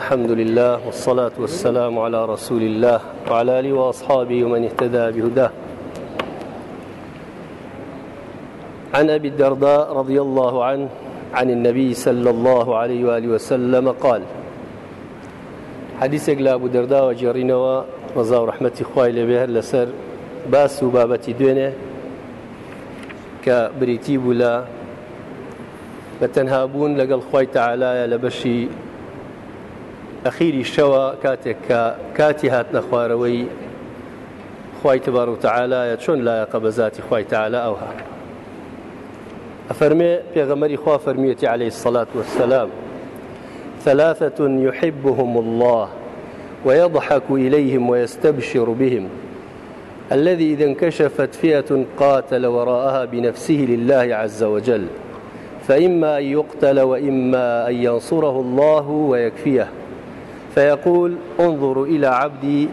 الحمد لله والصلاة والسلام على رسول الله وعلى آله وأصحابه ومن اهتدى بهداه. عن أبي الدرداء رضي الله عنه عن النبي صلى الله عليه وآله وسلم قال حديثك لأبو درداء وجرينوا رضا ورحمة إخوائي لبهر لسر باس وبابتي دوينه كبريتي بلا بەتەنهابوون لەگەڵ خی تەعاالایە لە بەشی ئەخیری شەوە کاتێک کە کاتی هات نەخوارەوەی خی تبار و تەعاالایە چۆن لایەقە بەذاتی خی تەعاالە ئەوها خوا عليه الصلاة والسلام. ثلاثة يحبهم الله ويضحك إليهم ويستبشر بهم. الذي إذا انكشفت فئة قاتل وراءها بنفسه لله عز وجل. فإما أن يقتل وإما أن ينصره الله ويكفيه. فيقول انظروا إلى عبدي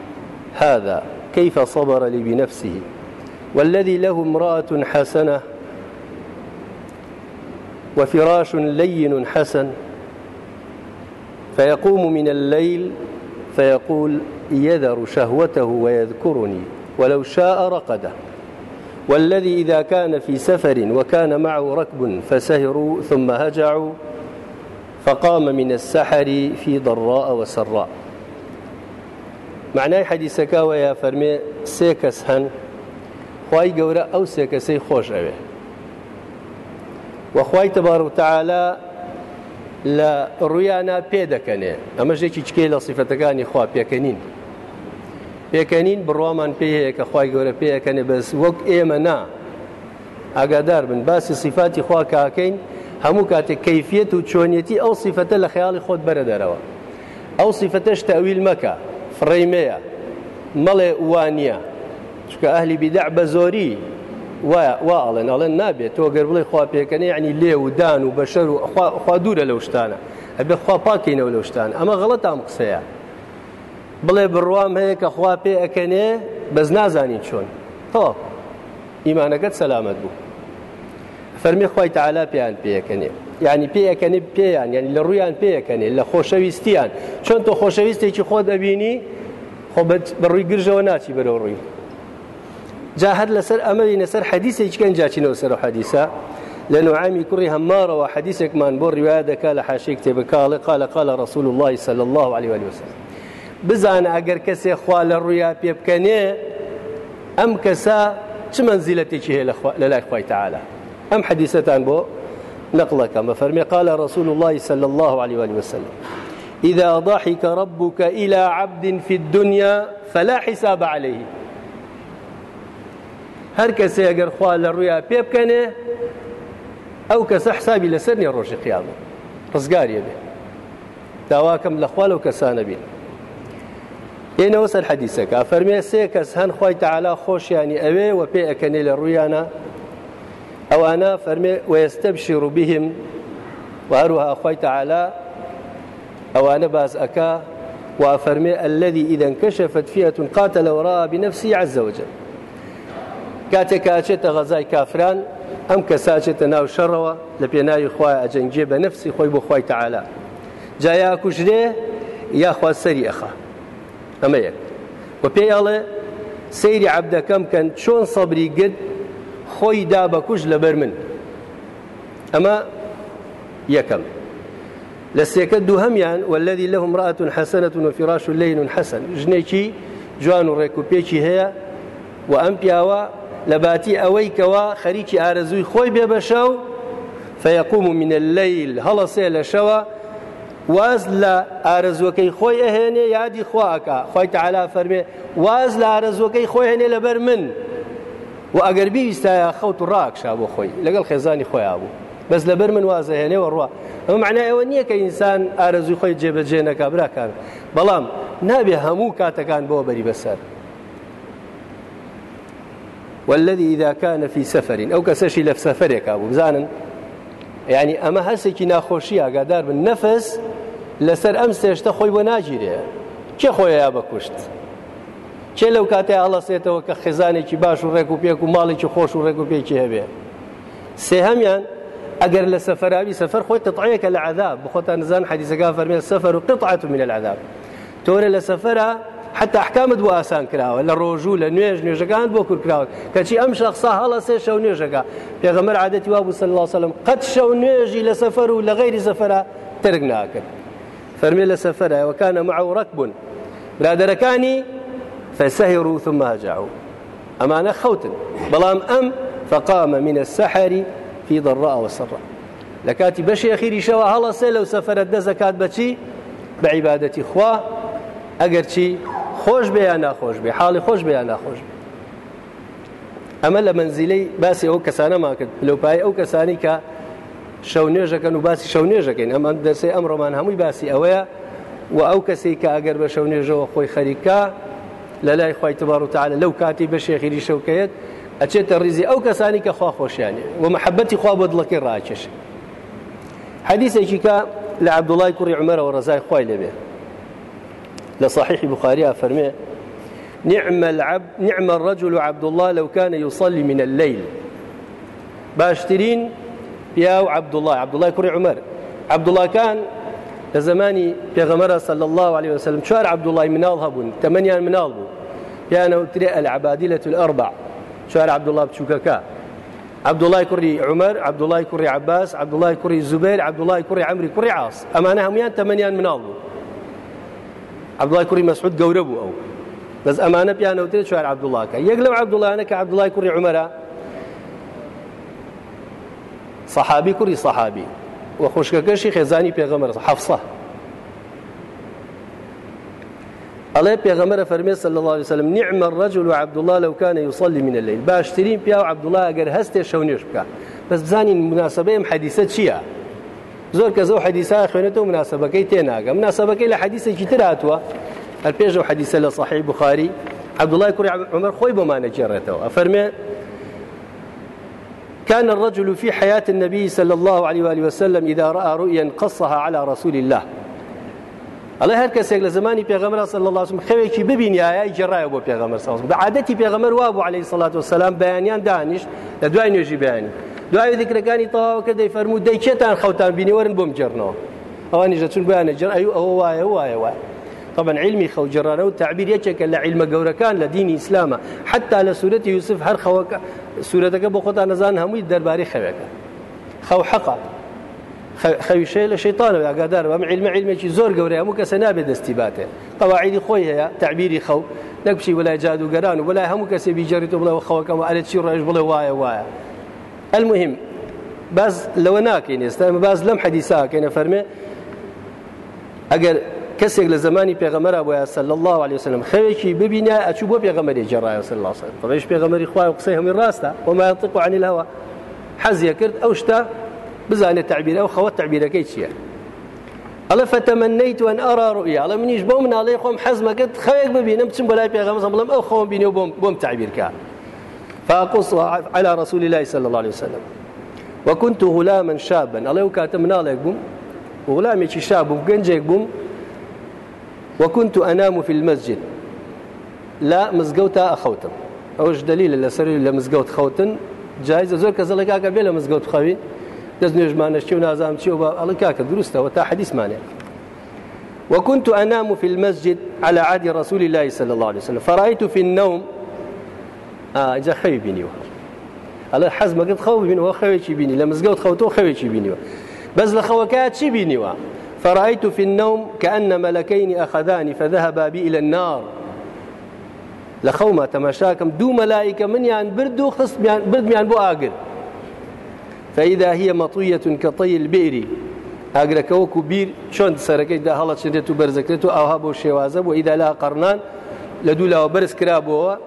هذا كيف صبر لي بنفسه والذي له امرأة حسنة وفراش لين حسن فيقوم من الليل فيقول يذر شهوته ويذكرني ولو شاء رقده. والذي إذا كان في سفر وكان معه ركب فسهروا ثم هجعوا فقام من السحر في ضراء وسراء. معنای حەدیسەکە وەیە فەرمێ سێ کەس هەن خی گەورە ئەو سێ کەسەی خۆش ئەوێ وەخوای تەبار و تەعالا لە ڕویانە پێ دەکەنێ ئەمە ژێکی چکێ لە سیفەتەکانی خوا پێکەنین پێکەنین بڕوامان پێ هەیە کە خی گەورە پێەکەنێ بەس وەک ئێمە نا ئاگادار بن باسی سیفاتی خوا کاکەین هەموو کاتێک کەیفیت و چۆنیەتی ئەو سیفەتە لە خەیاڵی خۆت بەرە دەرەوە ئەو سیفەتەش تەویل مەکە فڕێمەیە مەڵێ وانە چکە ئەهلی بیدع بە زۆری وا ئەڵێن ئەڵێن نابێت تۆ گەر بڵێ خوا پێکەنی عنی لێ و دان و بەشەر و خوا دوورە لەو شتانە. ئەبێ خوا پاکەینەوە لەو شتان ئەمە غەڵەت ئام قسەیە. بڵێ بڕوام هەیە کە خوا پێ ئەەکەنێ بەس نازانی چۆن. تۆ ئیمانەکەت سەلامت بوو. فەرمی خی تعالا پێیان پێەکەنێ ینی پێەکەنی پێیان ینی لە ڕویان پێەکەنێ لە خۆشەویستیان چۆن تۆ خۆشەویستێکی خۆ دەبینی خۆ بەڕووی گرژەوە ناچی بەرەو ڕووی جا هەر لەسەر ئەمەی لەسەر حەدیسێککەن جاچینەوە سەر و حەدیسە لە نوعامی کوڕی هەمارەوە حەدیسێکمان بۆ ڕیواە دەکا لە حاشێک تێبکاڵی قال قال رسول الله صلى الله عليه وسلم بزانە ئەگەر کەسێ خوا لە ڕوویا پێ بکەنێ ئەم کەسە چ منزیلەتێکی هەیە لە لای خی تعاالە ئەم حەدیسەتان بۆ ما فرمي. قال رسول الله صلى الله عليه وآله وسلم إذا ضحك ربك إلى عبد في الدنيا فلا حساب عليه. هەر کەسێ ئەگەر خوا لە ڕوویا پێ بکەنێ ئەو کەسە حسابی لەسەر نیە ڕۆژی قیامە ڕزگاریە بێ. داواکەم لە خوا لەو کەسانە بێت ئێنەوە سەر حەدیسەکە فەرمێ سێ کەس هەن خی و ئەوانە فەرمێ وەستەبشی ڕووبیهم وهروها خی تەعالا ئەوانە باز ئەکا وفرمي الذي إذا انكشفت فئة قاتل وراء بنفسه عز وجل. کاتێک کاچێتە غەزای کافران ئەم کەساچێتە ناو شەڕەوە لە پێناوی خخوای ئەجەنجێ بە نفسی خۆی بۆ خی تەعالا جایا کوژرێ یاخوا سەری ئەخا ئەمە یەک و پێی ئەڵێ سەیری عبدەکەم کەن چۆن سەبری گرت خۆی دا بە کوش لەبەر من. ئەمە یەکەم. لە سێکە دوو هەمیان والذی لەهم ڕاتون حەسەنەت و فراش و لین حەسەن. ژنێکی جوان و ڕێکوپێکی هەیە و ئەم پیاوە لە باتی ئەوەی کەوا خەریکی ئارەزووی من الليل هەڵەسێ لە شەوە. واز لە ئارەزوەکەی خۆی ئەهێنێ یادی خواکە خۆی تعالا فەرمێ واز لە ئارەزوەکەی خۆی هێنێ لەبەر من. و ئەگەر بیویستایە خەوت و ڕاکشا بۆ خۆی لەگەڵ خێزانی خۆیان بوو. بەس لەبەر من وازە هێنێەوە ڕوا. ئەمە معنای ئەوە نییە کە ئینسان ئارەزوی خۆی جێبەجێ نەکا براکان. بەڵام نابێ هەموو کاتەکان بۆ بەری بەسەر. والذي إذا كان في سفر أو كسشي لف سفرك أبو بزانن؟ يعني أما هسكي ناخوشي أقدار بالنفس لسر أمس يشتخوي وناجري چه خۆیان بەکوشت چێ لەو کاتێ هەڵەسێتەوە کە خێزانێکی باش و ڕێک و پێک و خۆش و ڕێک و پێکی هەبێ سێهەمیان ئەگەر لە سەفراوی سەفەر خۆی قطعەیەکە لە عذاب بخۆتان نزان حەدیسەکان فەرمێ سەفەر و قطعة من العذاب. تۆرە لە سەفەرە حتى احکامت بۆ ئاسان کراوە لە ڕۆژوو لە نوێژ نوێژەکان بۆ کورکراوە کەچی ئەم شخصا هەڵە سێ شەو نوێژەکە. پێغەمەر عادەتی وابوو صلی الله وسلم قەت شەو نوێژی لە سەفەر و لە غەیری سەفەرە ترک ناکرد. فەرمێ لە سەفەرە معه ڕەکبوون برادەرەکانی فسهروا ثم هجعوا ئەمانە خەوتن بەڵام ئەم فقام من السحر في ضراء وسراء. لە کاتی بەشی ئەخیریشەوە هەڵەسێ لەو سەفرەت دەزەکات بەچی بە عیبادەتی خوا ئەگەر چی خۆش بێ یان ناخۆش بێ حاڵی خۆش بێ یان ناخۆش بێ ئەمە لە منزیلەی باسی ئەو کەسانەمان کرد لەوپای ئەو کەسانی کە شەو نوێژەکەن و باسی شەو نوێژەکەین ئەمە دەرسی ئەمڕۆمان هەمووی باسی ئەوەیە و ئەو کەسی کە ئەگەر بە شەو نوێژەوە خۆی خەریکا لە لای خی تبار و تعالە لەو کاتی بە شێخیری شەوکەیت ئەچێتە ڕیزی ئەو کەسانی کە خوا خۆشیانی و محەبەتی خوا بۆ دڵەکەی ڕاکێش حەدیثێکی کە لە عبدوڵای کوڕی عمەرەوە ڕزای خی لەبێ فرمي نعم العبد نعم الرجل عبد الله لو كان يصلي من الليل. باشترين يا عبد الله عبد الله كري عمر. عبد الله كان لزماني بيغمرة صلى الله عليه وسلم شار عبد الله من الهبون ثمانية من الهبون كان ترى العبادلة الأربع. شار عبد الله بشوككا عبد الله كري عمر عبد الله كري عباس عبد الله كري زبير عبد الله كري عمري كري عاص أمانة هم ثمانية من الهبون عبدڵای کوڕی مەسعود گەورە بوو ئەو بەس ئەمانە پیانەوتێت چوار عبدوڵاکە یەک لەو عبدوڵانە کە عبدڵای کوڕی عمەرە صحابي كوري صحابي وخوشككشي خزاني بيغمر حفصة الله بيغمر فرمي صلى الله عليه وسلم نعم الرجل عبد الله لو كان يصلي من الليل باشترين بيا عبد الله اگر هسته شونيش بك بس بزاني مناسبه حديثه شيا زۆر کە زەو حەدیسا خوێنێتەوە مناسبەکەی تێناگە. مناسبەکەی لە حەدیسێکی تر هاتووە. هەر پێش و حەدیسە لە بخاری. عبد الله كري عمر خوي بمانە جێڕێتەوە ئەفەرمێ كان الرجل في حياة النبي صلى الله عليه وآله وسلم إذا رأى رؤيا قصها على رسول الله. الله هر کەسێک لە زمانی پێغەمەر صلی الله وسلم خەوێکی ببینی؟ ئایا جێڕایە بۆ پێغەمەر صلی الله عادەتی پێغەمەر وابوو عليه الصلاة والسلام بەیانیان دانیش لە دوای نوێژی بەیانی دوای ذکرەکانی تەواوکە دەی فەرموو دەی چێتان خەوتان بینی؟ وەرن بۆم جێرنەوە ئەوانی ژەچون بیانە جەر ئەو ئەوە وایە وایە وایە طبعا علمي خو جرانه وتعبير يچك لعلم گورکان لدين اسلام حتى لسوره يوسف هر خوك سورتك بو خدا نزان همي درباري خوك خو حقا خوي شيء لشيطان يا قادر وام علم علم شي زور گوري مو كسناب دستيباته قواعد خوي هي تعبيري خو نكشي ولا جادو قران ولا هم كسي بيجريتو بلا خوك ما قالت شي رجل بلا وايا وايا المهم باز لەوە ناکەین ئێستا. ئەمە باز لەم حەدیساکەینە فەرمێ. ئەگەر کەسێک لە زمانی بۆە سەل الله عليه وسلم خەوێکی ببینە ئەچوو بۆ پێغەمەری جێڕایە سەل الله وسلم. ڕێش پێغەمەری خوای و هەمی ڕاستە وما ينطق عن الهوى. حەزیە کرد ئەو شتا بزانێت تعبیر ئەو خەوە تعبیرەکەی چییە؟ ئەڵە فتەمەنیت وەن ئەرا ڕوئیا ئەڵە منیش بۆ مناڵێ خۆم حەزمەکەت خەوێک ببینم بچم بەلای پێغەمە بڵم ئەو خۆم بینێ بۆم بۆم تعبیرکە فأقصها على رسول الله صلى الله عليه وسلم. وكنت غلاما شابا الله كاتم منالك بوم غلامي شاب بوم وكنت أنام في المسجد. لا مزقوتا أخوتم أوش دليل اللي سر اللي مزقوت خوتن جايزة زور كذلك كاكا بلا مزقوت خوين دزنيش ما نشتي ونازام تشي الله كاكا دروسته وتا حديث مانع وكنت أنام في المسجد على عهد رسول الله صلى الله عليه وسلم. فرأيت في النوم ئاجا خەوی بینیوە ئەڵە حەزمەکەت خەو بینەوە خەوێکی بینی لە مزگەوت خەوتۆ خەوێکی بینیوە بەس لە خەوەکە چی بینیوە فرأيت في النوم كأن ملكين أخذاني فذهبا بي إلى النار. لخوما تمشاكم دو ملائكة من يعني بردو خص برد بو آقر. فإذا هي مطوية كطي البئر ئاگرەکە وەکو بیر چۆن سەرەکەی دا هەڵە چێت و بەرزەکرێت و ئاها بۆ شێوازە بۆ ئیدا لا قەرنان لە دوو لاوە بەرز کرابەوە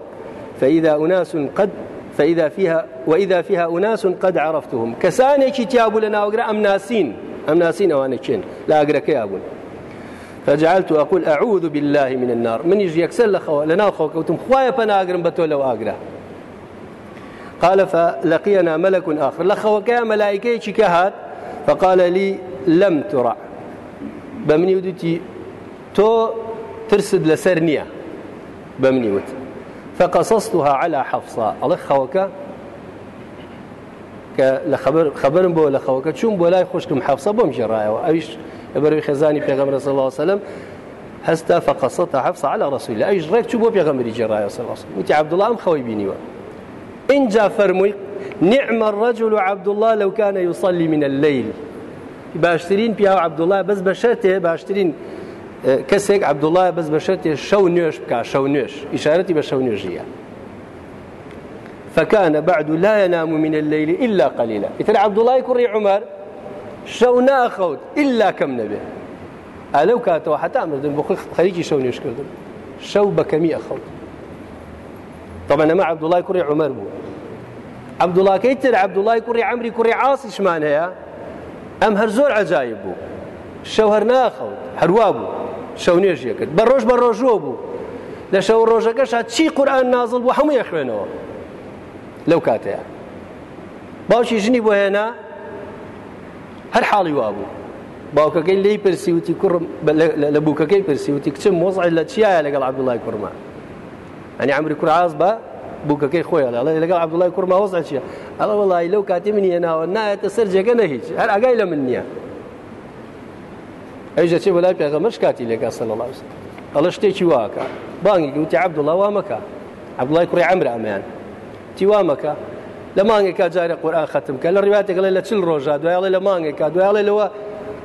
فإذا أناس قد فإذا فيها وإذا فيها أناس قد عرفتهم. كساني كتاب لنا وقرأ أم ناسين. أم ناسين أو أنكين لا أقرأ كيابون فجعلت أقول أعوذ بالله من النار. من يجي يكسر لخوا لنا خوا كوتم خوايا فأنا أقرأ بتولى وأقرأ. قال فلقينا ملك آخر. لخوا كيا ملائكة كهات؟ فقال لي لم ترع بمني ودتي تو ترسد لسرنيا بمني ودتي فقصصتها على حفصة. الله خوك لە خبرم بۆ لە خەوەکە چوون بۆ لای خوشکم حەفسە بۆم ژێڕایەوە ئەویش لەبەروی خێزانی پێغەمرە صلی الله عليه وسلم هەستا فقصت حفص على رسول الله ئەویش ڕێک چوو بۆ پێغەمبەری جێڕایەوە صلی الله عليه وسلم. وتی عبد الله ئەم خەوەی بینیوە. اینجا فەرمووی نعم الرجل عبد الله لو كان يصلي من الليل. باشترین پیا عبد الله بەس بە شەرتێ باشترین کەسێک عبد الله شەرتێ شەو نوێش بکە شەو نوێش. ئیشارەتی بە شەو نوێژیە. فكان بعد لا ينام من الليل إلا قليلا. إذن عبد الله يكري عمر شو ناخوت إلا كم نبي؟ ألو كاتوا حتى أمردن بخل خليجي شو نيش كردن شو بكمي أخوت طبعا ما عبد الله يكري عمر بو. عبد الله كيتر عبد الله يكري عمري يكري عاصي شمان هيا أم هرزور عجايب بو؟ شو هرناخوت هروابو شو نيش يكد؟ بروش بروجو بو. ڕۆژەکەش چی قورآن نازڵ بوو هەموو یەخوێنەوە لەو کاتەیە باوکی ژنی بۆ هێنا هەر حاڵی وابوو باوکەکەی لی پرسیوتی کوڕم لە بووکەکەی پرسیوتی کچم مۆزعی لە چیایە لەگەڵ عبدوڵای کوڕما ئەنی ئەمری کوڕاز بە بووکەکەی خۆیان لە لەگەڵ عبدوڵای کوڕما وەزع چیە ئەڵە وڵی لەو کاتی منی هێناوە نایەتە سەر جێگە نە هیچ هەر ئاگای لە من نییە ئەوژە چێ بەلای پێغەمەش کاتی لێگا سەڵ الله ئەڵە شتێکی واکە بانگی گوتی عبدوڵە وا مەکە عبدوڵای کوڕی ئەمر ئەمیان تیوا مەکە لە مانگێکا جارە قورآن ختم. کە لە ڕواتێکڵێ لە چل ڕۆژە دوایڵێ لە مانگێکا دوایڵێ لەوە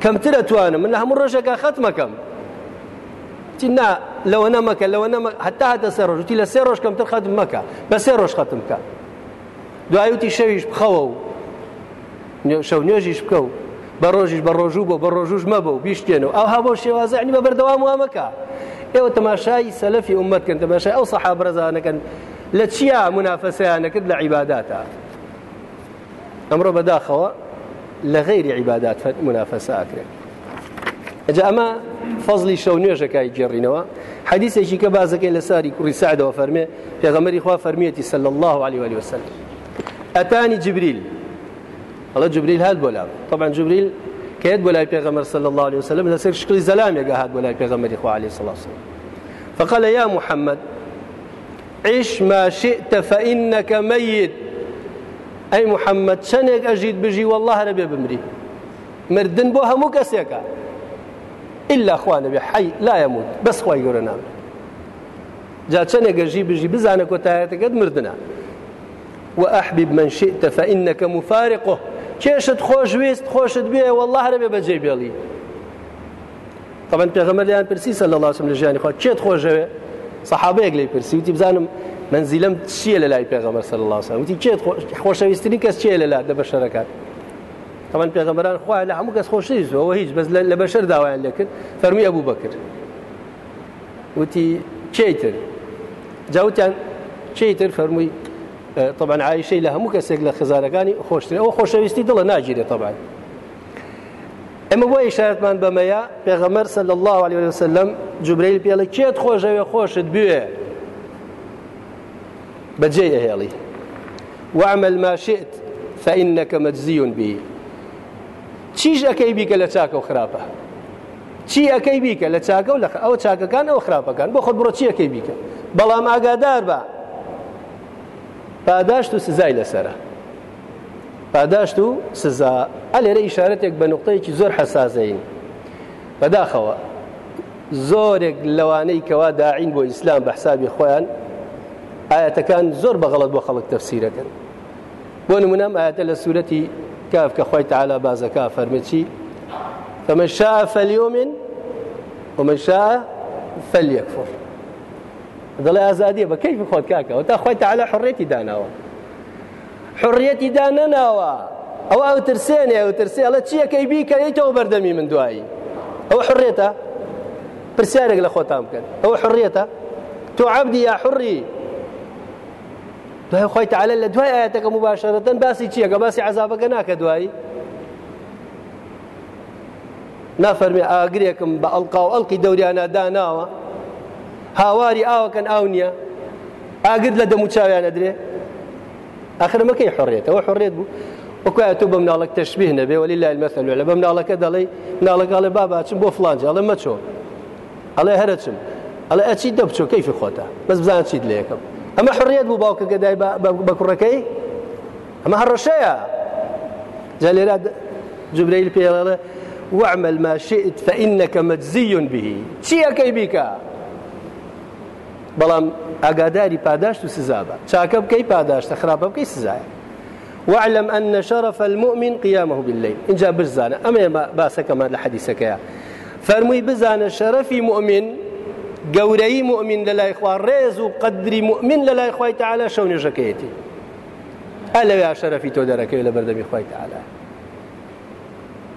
کەمترە توانم من لە هەموو ڕۆژێکا ختمەکەم تی نا لەوە نەمەکە لەوە نەمە هەتا هەتە سێ ڕۆژ تی لە سێ ڕۆژ کەمتر ختم مەکە بە سێ ڕۆژ ختم کە دوایوتی شەویش بخەوە و شەو نوێژیش بکە و بە ڕۆژیش بە ڕۆژوو بۆ بە ڕۆژوش مەبە و بیشتێنەوە ئەو ها بۆ شێوازعنی بە بەردەوام وامەکە ئێوە تەماشای سەلەفی عومەتکەن تەماشای ئەو سەحا بەرەزانەکەن لە چیا منافەسەیانەکرد لە عیباداتە ئەمڕۆ بەداخەوە لە غیری عیبادات منافەسە ئاکرێت ئەجا ئەمە فەزلی شەو نوێژەکەی جێڕینەوە حدیثێکی کە بازەکەی لە ساری کوڕی سعدەوە فەرمێ پێغەمەری خوا فەرمیەتی سەل الله عليه وآله وسلم. ئەتانی جبریل الله جبريل هاد بولا. طبعا جبريل كيد بولا بيغمر صلى الله عليه وسلم لسير شكل زلام يقى هاد بولا بيغمر إخوة عليه الصلاة والسلام. فقال يا محمد عش ما شئت فإنك ميت. أي محمد شنك أجيد بجي؟ والله ربي بمري. مردن بو همو كسيكا إلا أخوانا بحي لا يموت. بس خواهي يقولنا جاء شنك أجيب بجي بزانك وتايتك مردنا. وأحبب من شئت فإنك مفارقه. کێشت خۆشویست خۆشت بێ والله هەرێ بەجێ بێڵی طبعا پێغەمەریان پرسی سە لە لاسم لە ژیانی خۆ چێت خۆشەوێ سەحابەیەک لی پرسی وتی بزانم منزیلم چییە لە لای پێغەمەر سەر الله وتی چێت خۆشەویستنی کەس چیە لە لا لە بەشەرەکان؟ طبعا پێغەمبەران خوا لە هەموو کەس خۆشەویستەوە هیچ بەس لە بەشەر داوایان لێکرد فەرمی ئەبوو بەکرد وتی چیتر؟ جاوتیان چیتر فەرمووی طبعا عایشەی لە هەموو کەسێک لە خزارەکانی خۆشتر ئەوە خۆشەویستی دڵە ناگیرێت طبعا. ئەمە بۆ ئیشارەتمان بەمەیە پێغەمەر سەل الله عليه وسلم جوبرەیل پێڵە کێت خۆشەوێ خۆشت بوێ بەجێ ئەهێڵی. وعمل ما شئت فإنك مجزي به چیش ئەەکەی بیکە لە چاکە و خراپە؟ چی ئەەکەی بیکە لە چاکە و لە ئەوە چاکەکان ئەو خراپەکان؟ بۆ خۆت بڕۆ چی ئەەکەی بیکە؟ بەڵام ئاگادار بە. پاداشت و سزای لەسرە. پاداشت و سزا. ئەلێرە ئیشارەتێک بە نقطەیەکی زۆر حسازین بەداخەوە زۆرێک لەوانەی کەوا داعین بۆ ئیسلام بە حسابی خۆیان ئاەتەکان زۆر بەغڵت بۆ خەڵک تەفسیرەکەن. بۆ نمونەم ئاەتە لە سوورەتی کاف کە خۆی تعالا بازەکە فەرمەچی فمن شاء فليؤمن ومن شاء فليكفر دڵێ ئازادیە بە کەیفی خۆت کاکەەوە تا خۆی تەعالا حڕێتی داناوە. حڕەتی دانەناوە ئەو ئەو ترسێنێ ئەو ترسێ ئەڵە چیەکەی بیکەیتەوە بەردەمی من دوایی. ئەو حڕێتە پرسیارێک لە خۆتان بکەن. ئەو حڕێتە تۆ عبدی یا حڕی دوای خۆی تعالە لە دوای ئاەتەکە مباشرەتەن باسی چیەکە باسی عذابەکە ناکە دوایی. نافەرمی ئاگرێکم بە ئەڵقا و ئەڵقی دەوریانە داناوە هاواری ئاوەکەن ئاو نییە. ئاگرد لە دەمو چاویانە درێ آخرمەکەی حڕێت ئەوە حڕێت بوو وەکوای تۆ بە مناڵک تەشبیه نەبێ وەلی لای المەثل لە بە مناڵەکە دەڵێ مناڵەکەڵێ بابا چم بۆ فلانج ئەڵێ مەچۆ ئەڵێ هەرچم ئەڵێ ئەچی دەبچۆ کەیفی خۆتە بەس بزان چیت لە یەکەم ئەمە حڕێت بوو باوکەکە دای بە کوڕەکەی ئەمە هەڕەشەیە جالێرا جبريل پێڵێ واعمل ما شئت فإنك مجزي به. چیەکەی بیکە بەڵام ئاگاداری پاداشت و سزابە چاکە بکەی پاداشتە خراپە بکەی سزایە واعلم أن شرف المؤمن قيامه بالليل إن جاء برزانة أما باسك ما لحديثك يا فرمي بزانة شرف مؤمن قوري مؤمن للا إخوة ريز قدر مؤمن للا إخوة تعالى شون جكيتي ألا يا شرفي تودرك إلى بردم إخوة تعالى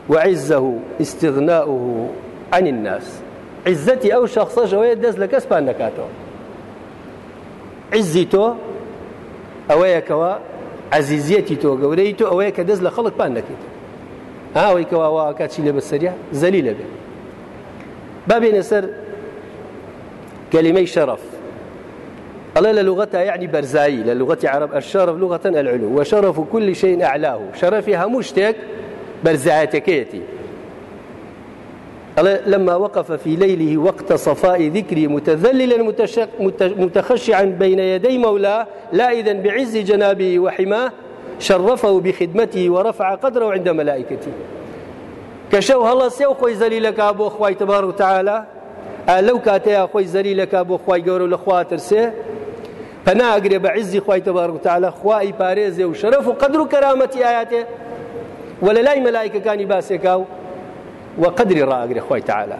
وعزه استغناؤه عن الناس. عزتي أو شخص جوية دز لك أسبان نكاتو عزي تو أويا كوا عزیزیەتی تۆ گەورەی تۆ ئەوەیە کە دەست لە خەڵک پان دەکەیت ئاوەی کەواوا کاچی لە بەسەریا زەلی لەبێ بابێنە سەر كلمة شرف. الله للغتها يعني برزاي للغة عرب الشرف لغة العلو وشرف كل شيء أعلاه. شرفي هموشتك برزعتكيتي لما وقف في ليله وقت صفاء ذكري متذللا متخشعا بين يدي مولاه لائذا بعز جنابه وحماه شرفه بخدمته ورفع قدره عند ملائكته. كشو هلا سيو خوي زليلك أبو خوي تبارك وتعالى. لو كاتيا خوي زليلك أبو خوي قورو لخواتر سي فنا اقرب بعز خوي تبارك وتعالى خوي باريزي وشرف وقدر كرامه آياته. ولا لاي ملائكة كان يباسكاو وقدری ڕاگرێ خۆی تعالا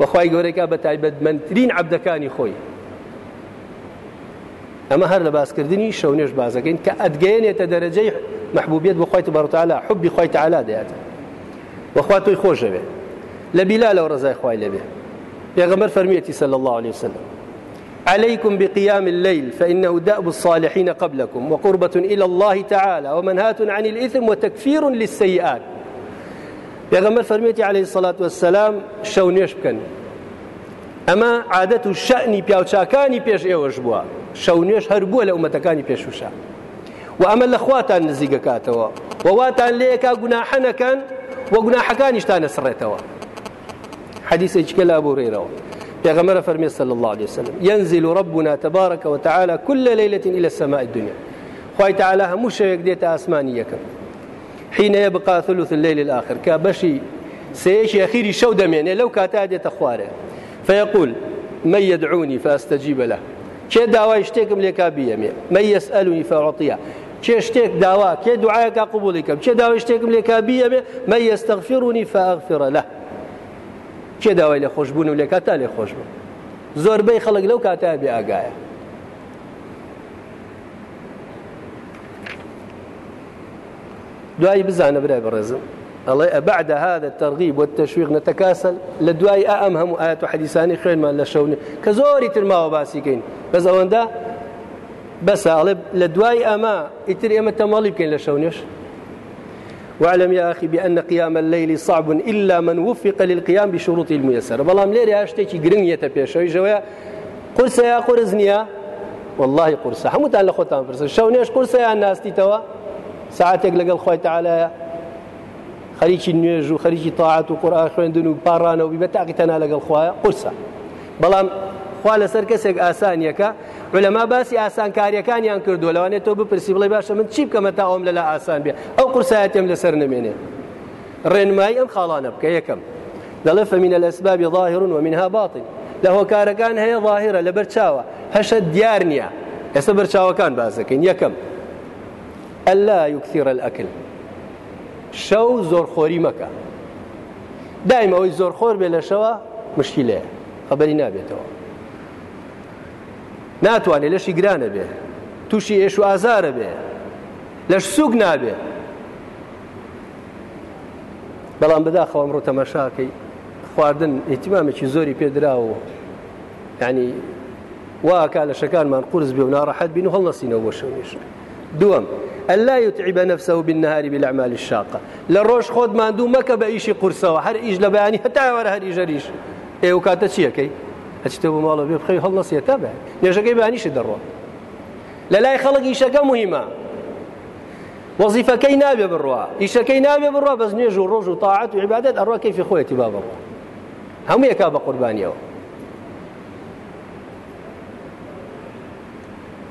وەخوای گەورەیکا بە تایبەتمەندترین عبدەکانی خۆی ئەمە هەر لە باسکردنی شەونێش بازەکەین کە ئەدگەێنێتە دەرەجەی محبوبیت بخوای تبارتعالا حبی خۆی تعالا دەیاتە وەخوا تۆی خۆشەوێ لە بیلا لەو ڕزای خوای لەبێ پێغەمبەر فەرمیەتی صلى الله عليه وسلم عليكم بقيام الليل فإنه دأب الصالحين قبلكم وقربة إلى الله تعالى ومنهاة عن الإثم وتكفير للسيئات. پێغەمبەر فەرمێتی عليه الصلاة والسلام شەو نوێش بکەن. ئەمە عادەت و شەعنی پیاوچاکانی پێش ئێوەش بووە. شەو نوێش هەر بووە لە ئومەتەکانی پێشوشە و ئەمە لە خواتان نزیگەکاتەوە وواتان لەیەکا گوناحە نەکەن و گوناحەکانیشتانە سڕێتەوە. حديث لا أبو هريرة پیغمبر فرمي صلى الله عليه وسلم ينزل ربنا تبارك وتعالى كل ليلة إلى السماء الدنيا خوي تعالى همش يقديت أسماني يكم حين يبقى ثلث الليل الآخر. كبشي سيشي أخيري شو دمين لو كاتادة تخوارة. فيقول من يدعوني فأستجيب له. كي دعوة يشتكم لكابية من يسألني فأعطيه كي اشتك دعوة كي دعاءك قبولكم كي دعوة يشتكم لكابية من يستغفرني فأغفر له. كي دعوة لخوشبون ولكاتا لخوشبون زور بي خلق لو كاتا بأقايا دعاي بزعنا برأي بالرزم الله بعد هذا الترغيب والتشويق نتكاسل. لدعاي أمهم آيات وحديثاني خير ما لشوني كزوري ترما وباسيكين. بس أوندا بس الله لدعاي أما يتري أما تمالي بكين لشونيش واعلم يا أخي بأن قيام الليل صعب إلا من وفق للقيام بشروط الميسر بلام ليري هاشتكي قرنية بيشوي جويا قرصة يا قرزنيا. والله قرصة حموتان لخوتان فرصة شونيش قرصة يا الناس تيتوا. ساعتێک لەگەڵ خۆی تعالە خەریکی نوێژ و خەریکی تاعات و قورآ خوێندن و پاڕانەوە بی بە تاقی تەنا لەگەڵ خۆیە قورسە بەڵام خوا لەسەر کەسێک ئاسانیەکە ولەما باسی ئاسانکاریەکانیان کردو لەوانێت تۆ بپرسی بڵێ باشە من چی بکەمە تا ئەوم لەلا ئاسان بێ ئەو قورسایەتێم لەسەر نمێنێ ڕێنمایی ئەم خاڵانە بکە یەکەم دەڵێ فمن الأسباب ظاهر ومنها باطن. لە هۆکارەکان هەیە ظاهرە لە بەرچاوە هەشە دیار نییە ئێستا بەرچاوەکان بازەکەین یەکەم ئەللا یکثیرە الأكل. شەو زۆرخۆری مەکە. دایم ئەوەی زۆرخۆر بێ لە شەوە مشکلەیە خەبەری نابێتەوە. ناتوانێت لەشی گرانە بێ تووشی ئێش و ئازارە بێ لەش سوک نابێ. بەڵام بەداخەوە ئەمڕۆ تەمەشاکەی خواردن ئیتیمامێکی زۆری پێدراوە. ینی واکە لە شەکانمان قرس بێ و ناڕەحەت بین و هەڵنەسینەوە بۆ شەونیش دووەم ألا يتعب نفسه بالنهار بالأعمال الشاقة. للروش خود ما عنده مكة بإيشي قرصة هر إيش لبياني حتى ورا هر إيش ريش إيه وكانت شيء كي؟ أتشتبه ماله بيبخي هل نص يتابع كي بيانيش دروا لا لا يخلق إيش مهمة. وظيفة كي نابية بالروا إيش كي نابية بالروا بس نيجو روج وطاعات وعبادات. الروا كيف خويتي باب الروا هم يكاب قربانيه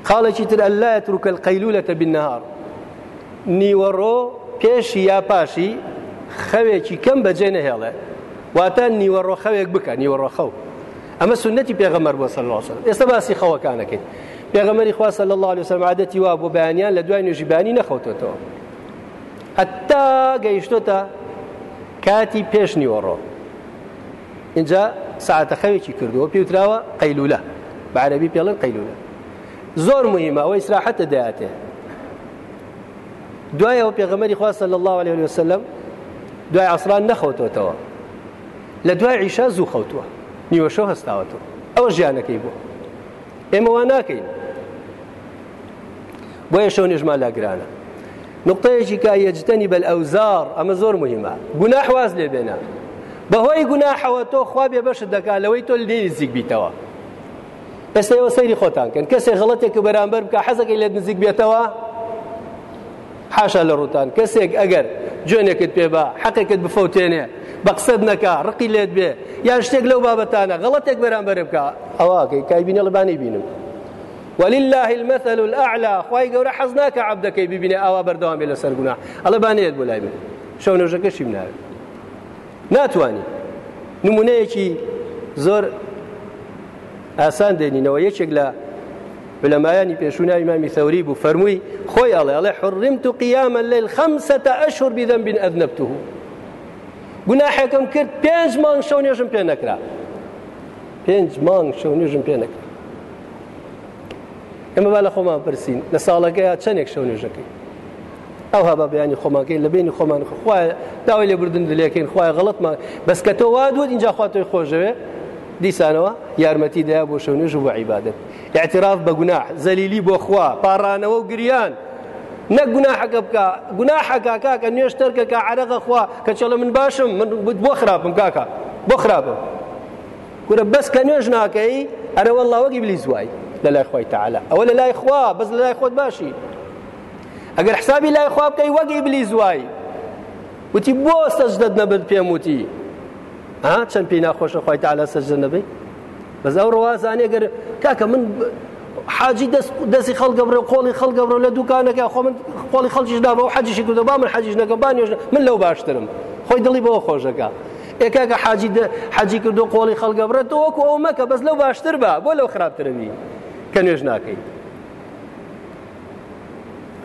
قال شتر ألا يترك القيلولة بالنهار. نیوەڕۆ پێشی یا پاشی خەوێکی کەم بەجێ نەهێڵێ. واتە نیوەڕۆ خەوێک بکە نیوەڕۆ خەو. ئەمە سنەتی پێغەمەر بۆ سەر لاسە ئێستا باسی خەوەکانەکەین. پێغەمەری خوا صلی الله عادەتی وا بۆ بەیانیان لە دوای نوێژیبانی نەخەوتێتەوە حتا گەیشتۆتە کاتی پێش نیوەڕۆ اینجا ساعتە خەوێکی کردووە. پێوتراوە قەیلولە بەعربی پێڵن قەیلولە زۆر مهمە ئەوەی سراحەتە دەیاتێ. دوایەوە پێغەمەری خوا صلی الله عليه وسلم دوای عسران نەخەوتەوە. لە دوای عیشا زوو خەوتووە. نیوەشە هەستاوەتەوە. ئەوە ژیانەکەی بوو. ئێمە وا ناکەین. بۆیە شەو نێژمان لاگرانە نقطەیەکی کا یەجتەنی بەل ئەوزار ئەمە زۆر مهمە. گونا حواز لێ بێنە. بەهۆی گوناحەوە تۆ خوا بێ بەشت دەکات لەوەی تۆ لێ نزیک بیتەوە. ئێستا ئێوە سەیری خۆتان کەن. کەسێک غڵەتێک بەرامبەر بکە حەزەکەی لێت نزیک بێتەوە. حاشا لە ڕوتان کەسێک ئەگەر جوێنێکت پێ بە حەقێکت بفەوتێنێ بە قسەد نەکا ڕقی لێت بێ یان شتێک لەو بابەتانە غڵەتێک بەرامبەر بکە. بینم. ولله المثل الأعلى خواهي قورا حزناك عبدك ببني آوا بردوامي لسر قناح الله بانيت بولاي من شو من هذا ناتواني نمونەیەکی زۆر ئاسان دێنینەوە. یەکێک لە مامی ثەوری بوو فەرمووی خۆی ئەڵێ ئەڵێ حڕمت و قیامە الليل خەمسەتە ئەشهر بذنب أذنبته گوناحێکم کرد پێنج مانگ شەو نوێژم پێ نەکرا. پێنج مانگ شەو نوێژم پێ نەکرا. ئێمە با لە خۆمان پرسیین لە ساڵەکەی چەندێک شەو نوێژەکەی؟ ئەو هەبا بەیانی خۆماکەی لە بینی خۆمان خوای داوای لێ بردن لێکەین خوایە غەڵەتمان بەس کە تۆ وا دوت اینجا خواتۆی خۆشەوێ؟ دیسانەوە؟ یارمەتی دەیا بۆ شەو نوێژ و بە عیبادت. ئیعتراف بە گوناح زەلیلی بۆ خوا پاڕانەوە و گریان. نەک گوناحەکە بکە گوناحەکە کاکە نوێش تەرکە کە عرەقە خوا کە من باشم من بۆ خراپم کاکە بۆ خراپم. گورە بەس کە نوێژ ناکەی ئەرە وەڵڵا وەگی بلی زوای لە لای خۆی تعالا ئەوە لە لای خوا بەس لە لای خۆت باشی. ئەگەر حسابی لای خوا بکەی وەگی بلی زوای وتی بۆ ها؟ چەند پێی ناخۆشە خۆی تعالا سەجدە نەبێت بەس ئەو ڕوازانێ گەر کاکە من حاجی دەستی خەڵگەبرە قۆڵی خەڵگەبرە لە دوکانەکە خۆ من قۆڵی خەڵکیش دابە و حەجیشی کردو با من حەجیش نەکەم با نوێژ من لەو باشترم. خۆی دڵی بەوە خۆشەکە. ئێکاکە حاجی حەجی کردو قۆڵی خەڵگەبرە تۆ وەکو ئەو مەکە بەس لەو باشتر بە بۆ لەو خراپترەوی کە نوێژ ناکەیت.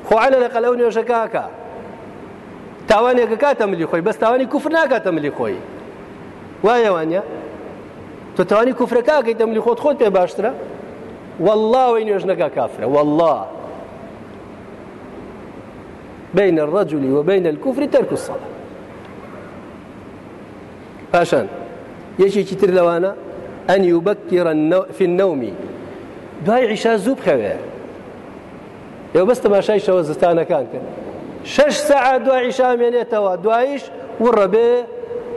خۆ لە قەلەو نوێژەکەکە تاوانێکە کاتە ملی خۆی بەس تاوانی کوفر ناکاتە ملی خۆی. وایەوانە تۆ توانی کوفرەکەکەی دەملی خۆت خۆت پێ باشترە وين نوێژنەکە كافرة والله. بين الرجل وبين الكفر ترك الصلاة. پاشان یەکێکی تر لەوانە ئەن یوبەکیرە في النوم. دوای عیشا زوو بخەوێ ئێوە بەس تەماشای شەوە زستانەکان کرد شەش سەعات دوای عیشا مێنێتەوە دوایش وڕە بێ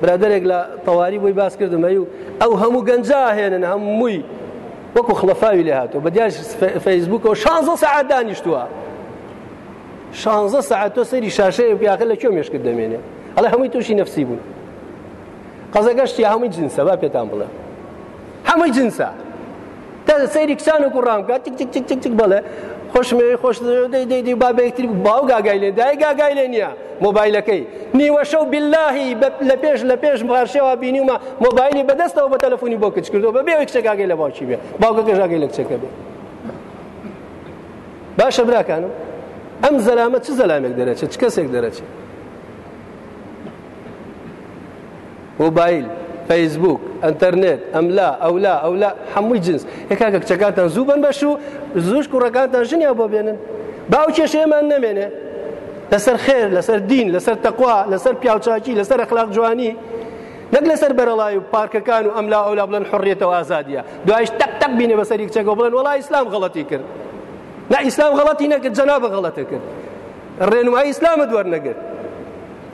برادێک لە تەواری بۆی باس کردمەی و ئەو هەموو گەنجا هێنن هەمووی وەکو خلەفاوی لێ هاتووە. بە دیار فەیسبوکەوە شانزە سەعات دانیشتووە. شانزە سەعات تۆ سەری شاشەیە پیاخە لە کێ مێشکرد دەمێنێ؟ ئەڵێ هەمووی تووشی نفسی بوون. قەزەگەشتی هەمووی جنسە با پێتان بڵێ. هەمووی جنسە. تا سەیری کچان و کوڕام کات تیک تیک تیک تیک بڵێ. خۆشمێ خۆش دەیدەی با بەیەکتری باو گاگای لێ دای گاگای لێ نییە مۆبایلەکەی. نیوە شەو باللهی لە پێش لە پێش مغارشەوە بینیمە مۆبایلی بەدەستەوە بە تەلەفۆنی بۆ کچ کردو بە بێ کچە گاگەی لە باوکی بێ. باوکەکە ژاگەی لە کچەکە بێ. باشە براکانم. ئەم زەلامە چ زەلامێک دەرەچێت؟ چ کەسێک دەرەچێت؟ مۆبایل. فەیسبوک ئەتەرنێت ئەملا ئەولا ئەولا هەمووی جنس یکاکە کچەکانتان زوو بن بەش و زوش کوڕەکانتان ژنیا بۆ بێنن باو کێشەیەمان نەمێنێ لەسەر خێر لەسەر دین لەسەر تەقوا لەسەر پیاوچاکی لەسەر ئەخلاق جوانی نەک لەسەر بەرەڵای و پارکەکان و ئەملا ئەولا بڵێن حڕێتەوە ئازادیە دوایش تەک تەک بینێ بەسەری کچەکە بڵێن وڵای ئیسلام غەڵەتی کرد نا ئیسلام غەڵەتی نەکرد جەنابە غەڵەتە کرد ڕێنمایی ئیسلامت وەرنەگرت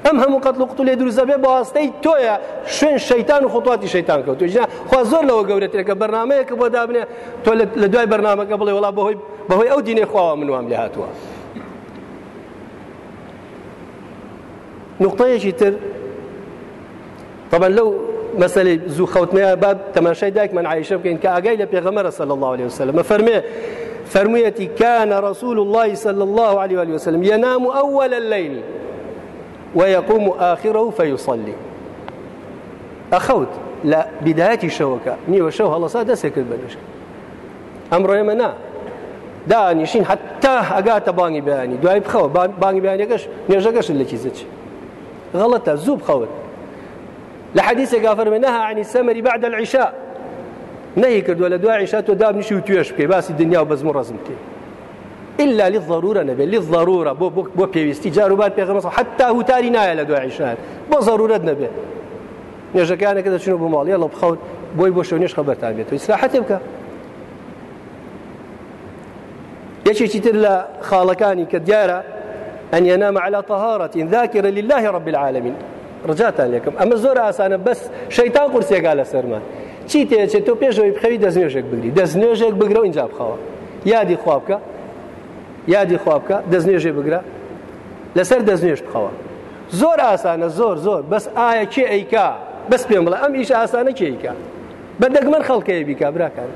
ئەم هەموو قەت لە قوتولێ دروزە بێ بەواستەی تۆیە شوێن شەیتان و خۆتواتی شەیتان کەوت خوا زۆر لەوە گەورەترێکە بەرنمەیەکە بۆ دابنێ تۆ لە دوای بەرنمەکە بڵێ وڵا بەهۆی بەهۆی ئەو دینێ خواوە منوام لێ هاتووە نقطەیەکی تر طبعا لەو مەسلی زوو خەوتنەیە باب تەماشای دایکمان عیشە بکەین کە ئاگای لە پێغەمەرە صلی الله عليه وسلم فەرمێ فرميتي كان رسول الله صلى الله عليه وسلم ينام أول الليل ويقوم آخره فيصلي. أخوت لا بداية شوكة نيو شو هلا صار دسك البلش أمر يمنا دانیشین حتا ئەگاتە بانگی بەیانی دوای بخەوە بانگی بەیانەکەش نێژەکەش لە چیزچ غەڵەتە زوو بخەوت لە حەدیثێک فەرمێنەها عنی سەمەری بعد العشاء. نهي کردووە لە دوای عیشا تۆ دابنیشی و توێش بکەی باسی دنیا و بەزم و ڕزم بکەی إلا للضرورة نبي للضرورة. بو بو بو بيوستي جاروبات بيغمص حتى هو تاري نايا لدو عيشان بو ضرورة نبي. نيجا كان كذا شنو بمال يلا بخون بوي بو شو نيش خبر تابيت. إصلاحات يبكى. يشي تر لا خالكاني كديارة أن ينام على طهارة ذاكرة لله رب العالمين. رجعت لكم أما زور أسانا بس شيطان قرسي قال سرمان. چی تێچێت تۆ پێشەوەی بخەوی دەستنوێژێک بگری دەستنوێژێک بگرە و اینجا بخەوە یادی خواب بکە یادی خواب بکە دەستنوێژێ بگرە. لەسەر دەستنوێژ بخەوە. زۆر ئاسانە زۆر زۆر. بەس ئایا کێ ئەیکا؟ بەس پێم بڵە ئەم ئیش ئاسانە کێیکا بەردەگمەن خەڵکەیە بیکا براکان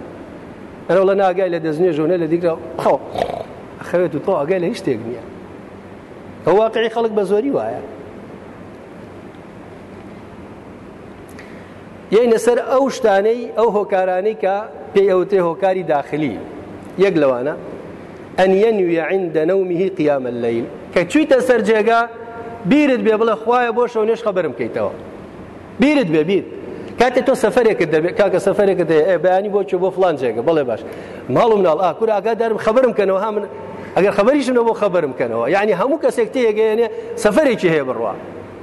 ئەرە لە ناگای لە دەستنوێژۆنە لە دیگرە خەو. خەوێت و تۆ ئەگەی لە هیچ شتێک نییە واقعی خەڵک بە زۆری وایە. یعنی سەر ئەو شتانەی ئەو هۆکارانەی کە پێی ئەوتێ هۆکاری داخلی یەک لەوانە. ئەن ينوي عند نومه قيام الليل. سەر جێگا بیرت بێ بڵێ خوایە بۆ شەو نێش خەبرم بکەیتەوە بیرت بێ بیت کاتێک تۆ سەفرێکت دەبێت کاکە سەفرێکت دێ بەیانی بۆ چ بۆ فلان جێگە بڵێ باش. ماڵ مناڵ ئاکوور ئاگادارم خەبرم کەنەوە ها من ئەگەر خەبەریشمە بۆ خەبرم کەنەوە یعنی هەموو کەسێک تێگەێنێ سەفرێکی هەیە بڕوە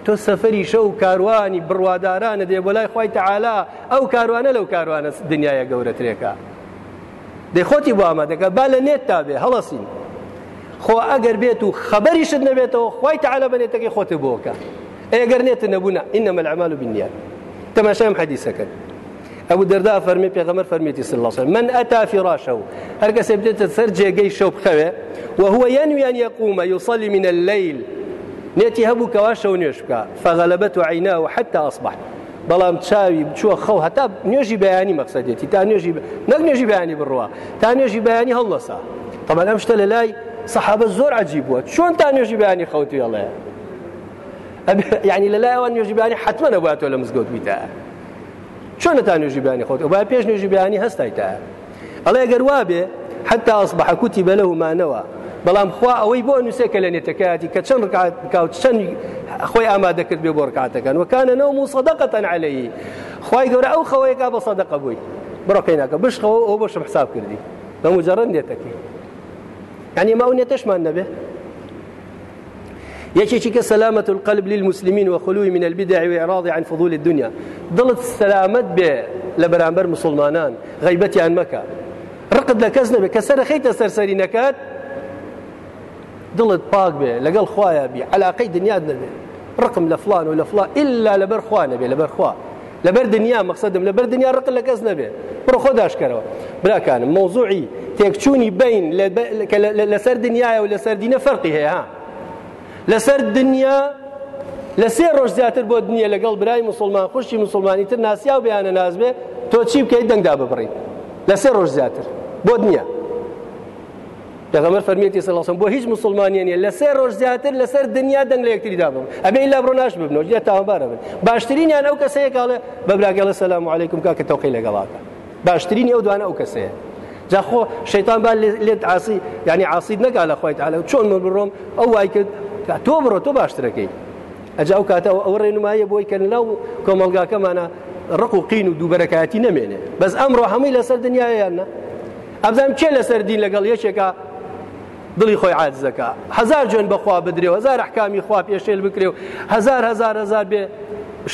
تۆ سەفری شەو کاروانی بڕوادارانە دێ بۆ لای خی تەعالا ئەو کاروانە لەو کاروانە دنیاە گەورەترێکە دەی خۆتی بۆ ئامادەکە با لە نێت تا بێ هەڵەسین خۆ ئەگەر بێت و خەبەریشت نەبێتەوە خی تەعالا بنێتەکەی خۆتی بۆکە ئەگەر نێتە نەبوونا بالنيات تماشام حديثك أبو الدرداء فرمي بيغمر فرميتي صلى الله عليه وسلم من أتى فراشه هرقس بدأت تسرجي جي شوب خوي وهو ينوي أن يقوم يصلي من الليل نێتی هەبوو کەواشە و نوێش بکە فەغەلبەت و عیناوە حتا ئەسبح بەڵام چاوی بچووە خەو هەتا نوێژی بەیانی مەقصدێتی تا نوێژی نەک نوێژی بەیانی بڕوە تا نوێژی بەیانی هەڵلەسا طبعا ئەم شتە لە لای سەحابە زۆر عجیب بووە چۆن تا نوێژی بەیانی خەوتی ئەڵێ یعنی لە لایەوە نوێژی بەیانی حتممە نەباتەوە لە مزگەوت بیتە چۆن تا نوێژی بەیانی خۆت با پێش نوێژی بەیانی هەستایتە ئەڵێ گەر وابێ حتا ئەسبح کوتی بەلە ومانەوە بەڵام خوا ئەوەی بۆ نووسێکە لە نێتەکەاتی کە چەند کاوت چەند خۆی ئامادەکرد بێ بۆ ڕکاتەکان وەکانە نەو و سەدەقەتەن عليهەیە خی گەورە ئەو خەوەیەکا بە سەدەقە بووی. بڕۆکەی ناکە بشخەوە ئەو بۆشم حساب کردی. بە مجرڕن نێتەکەی يعني ما نێتەشمان نەبێ. يكي كسلامة القلب للمسلمين وخلوه من البدع وإعراض عن فضول الدنيا ضلت سلامة به لبرامبر مسلمانان. غيبتي عن مكة رقد لكزنة بكسر خيت سرسري نكات دڵت پاک بێ لەگەڵ خوایە بی علاقەی دنیا نەبێ ڕقم لە فلان و لە فلان إلا لەبەر خوا. نەبێ لەبەر خوا لەبەر دنیا مەقصدم لەبەر دنیا ڕق لە کەس نەبێ بڕۆ خۆ داشکەرەوە براکانم مۆزوعی تێکچوونی بین لەسەر دنیاە و فەرقی هەیە ها. لەسەر دنیا لە سێ ڕۆژ زیاتر لەگەڵ برای مسلمان خوشتی مسلمانی تر ناسیا و بەیانە نازبێ تۆ چی بکەیت؟ دەنگدا ببڕیت لە سێ ڕۆژ پێغەمبەر فەرمیێتی سەڵسم بۆ هیچ مسلمانیانە لە سێ ڕۆژ زیاتر لەسەر دنیا دەنگ لە یەکتریدا بم ئەبێ لا بڕۆ ناش ببنەوە جێ تاوانبارە بن. باشترینیان ئەو کەسەیە کاڵێ بەبراگەڵە سەسلام عیکم کاکە تەوقی لەگەڵاکە باشترینی ئەو دوانە ئەو کەسەیە. جاخۆ شەیتان با لێت عاسی ینی عاسید نەگا لە خۆیت. علە چۆن من بڕۆم؟ ئەو وای کرد تۆ بڕۆ تۆ باشترەکەی. ئەجا ئەو کاتەوە ئەو ڕێنمایە بۆی کە لەو کۆمەلگاکەمانە ڕق و قین و دووبەرەکەتی نەمێنێ. بەس ئەمڕۆ هەمووی لەسەر دنیایانە. ئەبزانام چێ لەسەر دین لەگەڵ؟ یەکێکە دڵی خۆی عادزەکە هزار جوێن بەخوا بدرێ هزار حکامی خوا پێشێل بکرێ و هزار هزار هزار بێ.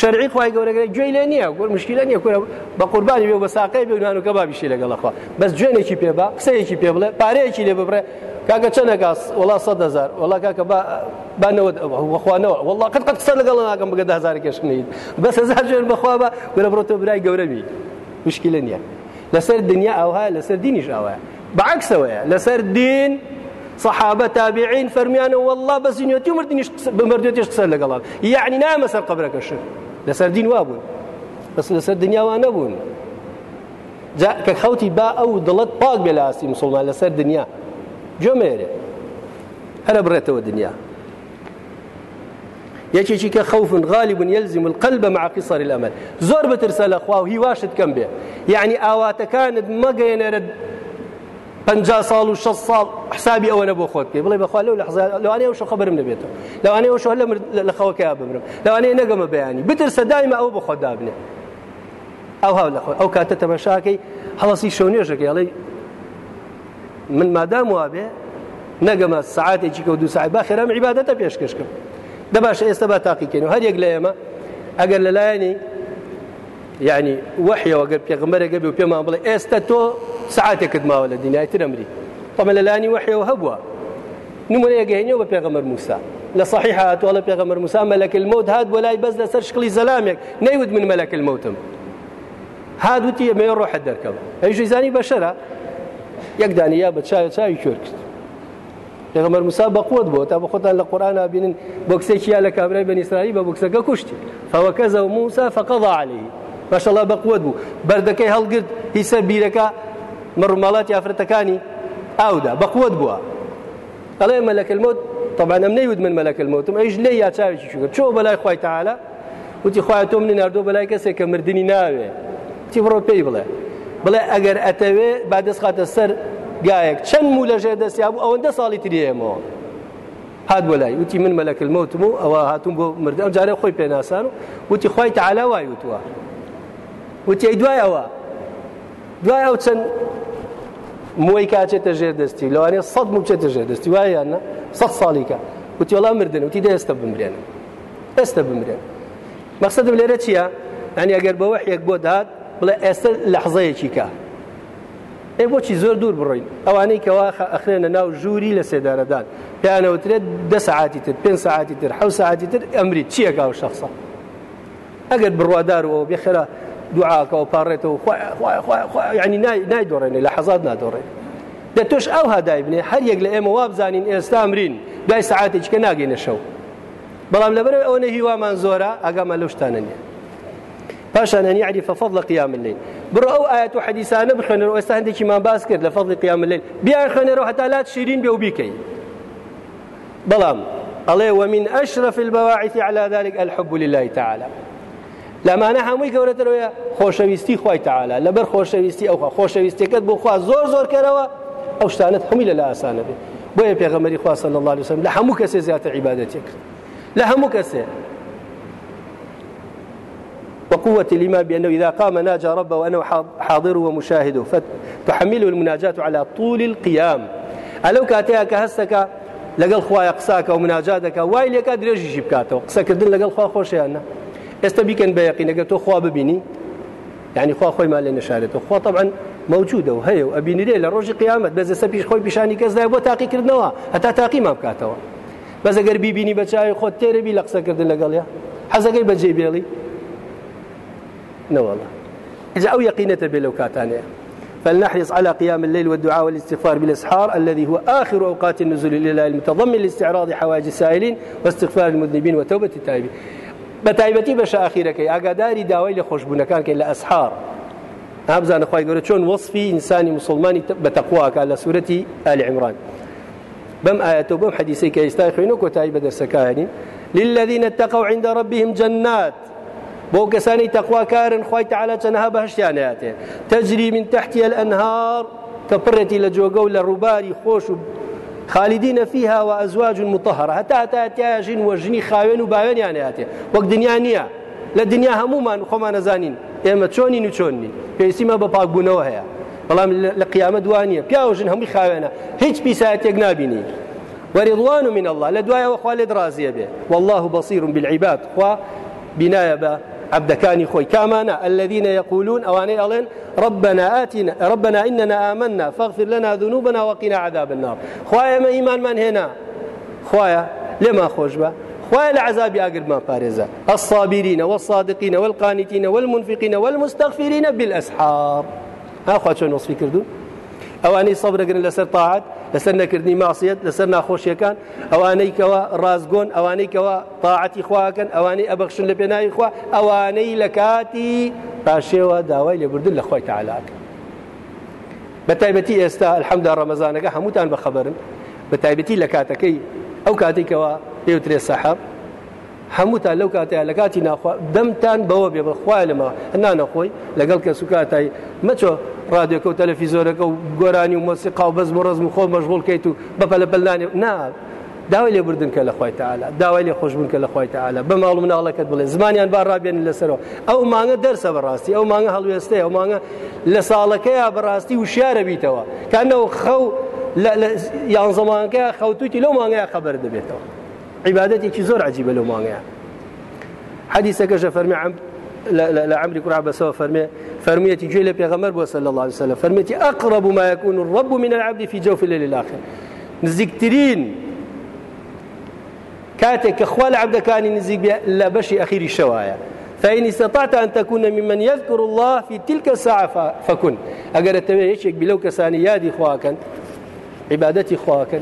شەرعی خی گەورەگەی گوێی لێ نییە گۆر مشکلە نییە کورە بە قوربانی بێ بە ساقی بێنان و کە بابیشی لەگەڵەخوا بەس جوێنێکی پێ بە قسەیەکی پێ بڵێ پارەیەکی لێ ببڕێ کاکە چەندە گاس وڵا سە هزار. وڵا کاکە بانەوەخوانەوە وڵا قەت قەت قسە لەگەڵ ناکەم بگە هزار کەشنیت بەس هزار جوێن بەخوا بە گورە بڕۆتە برای گەورەمی مشکلە نییە. لەسەر دنیا ئەوها لەسەر دینیش ئەوە بەعکسەوەیە لەسەر دین صحابة تابعين فرميان والله بس زنيوتي ومردنيش بمردوتيش قصة لقلال يعني نام سر قبرك الشيء لسر دين وابون. بس لسر دنيا وانبون جاء كخوتي با أو ضلت باق بلا أسي مسلمان. لسر دنيا. جميرة أنا بريته الدنيا يكيشي كخوف غالب يلزم القلب مع قصر الأمل. زور بترسل أخواه هي واشد كم به يعني آوات كانت مقينة پنجا سال و 6 سال حسابی ئەوەنە بۆ بخواد لو لحظه لو لەوانەیە ئەوشە خبرم نبێتەوە لەوانەیە ئەوشە لە لە خەوەکەیا ببرم. لەوانەیە نەگەمە بەیانی بترسە دایمە آو بۆ خۆت آو ئەو هاو لەخۆ ئەو کاتە تەمەشاکەی هەڵسی که یالی من مادام وابێ نەگەمە ساعەتێکە دوو ساعەت. با خێرام عیبادەتە پێشکەشکم دباش ئێستا با تاقیکەین و هەر یەک لە ئێمە ئەگەر یعنی وحیەوە گەر پێغمبەرەگە بێ و پێمان بڵێ ئێستا تۆ سەعاتێکت ماوە لە دنیای ترەمری طەبعەن لەلانی وحیەوە هەبووە نمونە یەگەهێنەوە بە پێغەمەر موسا لە صحیح هاتووە لە پێغەمەر موسا مەلەک الموت هات بۆ لای بەس لەسەر شکلی زەلامێک نەیوت من مەلەک الموتم. هادوتی ئەمێ ڕۆحت دەرکەم ئەویش زانی بەشەرە یەک دانیا بە چاوی چاوی کۆر کرد پێغەمەر موسا بەقوت بۆ تا بە خۆتان لە قورآن بینن بۆکسێکی یا لە کابرای بەنی ئیسرائیل بە بۆکسەکە کوشتی فەوەکەزە و موسا فقضى عليه. ماشەڵا بەقوت بوو بەردەکەی هەڵگرت هیسە بیرەکە مڕماڵات یافرەتەکانی ئاودا بەقوت بووە ئەڵێ مەلەک الموت طبعا ئەم نەیوت من مەلەک الموتم ئەیش لێ یا چاوێکی شوگە چۆ بەلای خوای تعالی وتی خوای تۆ منی نردۆ بەلای کەسێک کە مردنی ناوێ تی بڕۆ پێی بڵێ بڵێ ئەگەر ئەتەوێ با دەست خاتە سەر گایەک چەند مو لە ژێر دەستیا بوو ئەوەندە ساڵی تریەمەوە هات بۆ لای وتی من ملك الموتم و ئەوە هاتوون بۆ مرد ئەو جارە خۆی پێناسان و وتی خوای تەعالا وای وتوە ئەی دوای ئەوە دوای ئەو چەند موی کاچێتە ژێر دەستی لەوانێ سەد مو بچێتە ژێر دەستی وایە نە سەد ساڵیکە وتی وەڵام مردن وتی دەستا بمرێن ئێستا بمرێن مەقصدم لێرە چییە؟ ئەنی ئەگەر بە وەحێک بۆ داد بڵێ ئێستا لەحزەیەکی کە ئێ بۆچی زۆر دوور بڕۆین ئەوانەی کەوا ئەخرێنە ناو ژووری لە سێدارەدان پێیانەوترێت ده سعاتی تر پێ سعاتی تر حو سعاتی تر ئەمری چیەکە و شخصە ئەگەر بڕوادارەوە بێخرا دوعاکەەوە پاڕێتەوە ینی نایدۆڕێنێ لە حەزات نادۆڕێن دە تۆش ئەو هادای بنێ هەر یەک لە ئێمە وابزانین ئێستا ئەمرین دوای سعاتێککە ناگەینە شەو بەڵام لەبەر ئەوە هیوامان زۆرە ئەگەمان لەو شتانە نیە پاشان أن يعرف فضل قيام الليل. برو أو آيات حديثان بخنر ويستهندك ما باس كرد لفضل قيام الليل. بيان خنر حتى لا تشيرين بيو بيكي. بلام الله ومن أشرف البواعث على ذلك الحب لله تعالى. لەمانە هەمووی گەورەترەوەە خۆشەویستی خی تعالا لەبەر خۆشەویستی ئەو خۆشەویستەکەت بۆ خوا زۆر زۆر کەرەوە ئەو شتانت هەمووی لە لە ئاسانە بێت بۆیە پێغەمەری خوا صلی الله وسلم لە هەموو کەسێ زیاتر عیبادەتی کرد. لە هەموو کەسێ. وقوة الإيمان بأنه إذا قام ناجى ربه وأنه حاضر ومشاهده فتحمله المناجاة على طول القيام. ألو كاتيها كهستك لەگەڵ خوای قساکە و مناجاتەکە وای لێکا درێژیشی بکاتەوە. قسەکردن لەگەڵ خوا خۆشیانە. ئێستا بیکەن بە یقینەگە تۆ خوا ببینی یعنی خوا خۆی مال لێ نشارێتەوە خوا طبعا موجودە و هەیە و ئەبینیرێ لە ڕۆژی قیامەت بەزە سە پیش خۆی پیشانی کەسدای بۆ تاقیکردنەوە. هەتا تاقی ما بکاتەوە بەزەگەر بیبینی بە چاوی خۆت تێرەبی لە قسەکردن لەگەڵیا. حەزەکەی بەجێ بێڵی. نوالله إذا أو يقينة بلو كاتانيا فلنحرص على قيام الليل والدعاء والاستغفار بالإسحار الذي هو آخر أوقات النزول لله المتضمن لاستعراض حوائج السائلين واستغفار المذنبين وتوبة التائبين. بەتایبەتی بەشە ئاخیرەکەی ئاگاداری داوای لە خۆشببوونەکانکە لە ئەسحار. ئابزانە خی گەورە چۆن وەصفی ئینسانی مسلمانی بە تەقواکە ئالی عمران. بەم ئاەتەوە بەم حەدیسی کە ئێستا خوێنە کۆتایی بە دەرسەکانی للذين اتقوا عند ربهم جنات. بۆ کەسانی تەخواکارن خی تعالا چەنەها بەهشتیانەتێ تەجری من تحتی الأنهار کە پڕێتی لە جۆگە و خالدين فيها وأزواج مطهرة. حتى تاتياجين وجني خاوين وباوين هاتي وقت دنيا نيا لە دنیا هەمومان خۆمان نەزانین. ئێمە چۆنین و چۆنی پێویستیمە بە پاکبوونەوە هەیە. بەڵام لە قیامە دوانیە پیاوژن هەمووی خاوێنە. هیچ پیسایەتێک نبینی ورضوان من الله. لە دوایەوە درازیە بێ. والله بصير بالعباد. خوا بنایە بە عبدكاني خوي. كامانا الذين يقولون أواني ألين ربنا آتنا ربنا إننا آمنا فاغفر لنا ذنوبنا وقنا عذاب النار. خوايا ما إيمان من هنا؟ خوايا لما خوش خوايا العذاب أقرب ما بارزة. الصابرين والصادقين والقانتين والمنفقين والمستغفرين بالأسحار. ها خواهد شو نصفي كردون؟ ئەوانەی سەبرەگرن لەسەر تاعات لەسەر نەکردنی ماسیەت لەسەر ناخۆشیەکان ئەوانەی کەەوە ڕازگۆن ئەوانەی کەەوە تاعەتی خواکەن ئەوانەی ئەبەخشن لە پێناوی خوا ئەوانەی لە کاتی پاشێوە داوای لێبوردن لە خۆی تعالاکە بە تایبەتی ئێستا ئەلحەمدا ڕەمەزانەکە هەمووتان بەخەبرن بە تایبەتی لە کاتەکەی ئەو کاتێکەوە پێوترێ سەحەب هەمووتان لەو کاتەیە لە کاتی ناخوا دەمتان بەوە بێ بەخوای لەمە نانەخۆی لەگەڵ کە سوکاتایی مەچۆ ڕادیۆکە و تەلەفیزۆرەکە و گۆرانی و مۆسیقا و بەزم و ڕزم و خۆ مەژغڵکەیت و بەپە لە بەلانێ نا داوای لێ بردن کە لە خۆی تەعالا داوای لێ خۆشببوون کە لە خۆی تەعالا بە ماڵ مناڵەکەت بڵێ. زمانیان با ڕابێن لەسەرەوە. ئەو مانگە دەرسە بەڕاستی. ئەو مانگە هەڵوێستێ. ئەو مانگە لە ساڵەکەیە بەڕاستی و شارە بیتەوە کانەوە خەو یان زمانەکە خەوتوتی لەو مانگەیە عیبادەتێکی زۆر عجیبە لەو حديثك فرمي عم لعمري كرع بسوا فرمي فرميتي جيل بيغمر صلى الله عليه وسلم. فرميتي أقرب ما يكون الرب من العبد في جوف الليل الآخر. نزيكترين كاتك أخوال عبد كان نزيك لا بشي أخير الشوايا فإن استطعت أن تكون ممن يذكر الله في تلك الساعة فكن. أقر التبيه يشيك بلو كساني يادي خواكن عبادتي خواكن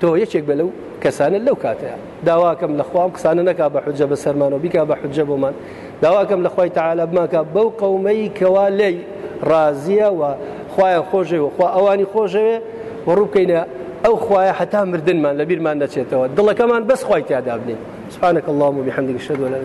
تو يشيك بلو کەسانە لەو کاتەیە داواکەم لە خۆم قسانە نەکا بە حجە بە سەرمانەوە بیکا بە حجە بۆمان داواکەم لە خۆی تعاالە بماکە بەو قەومەی کەوا لی ڕازیە و خخوایە خۆشەوە خوا ئەوانی خۆشەوێ و ڕووکەینە ئەو خوایە حتا مردنمان سبحانك اللهم وبحمدك إلا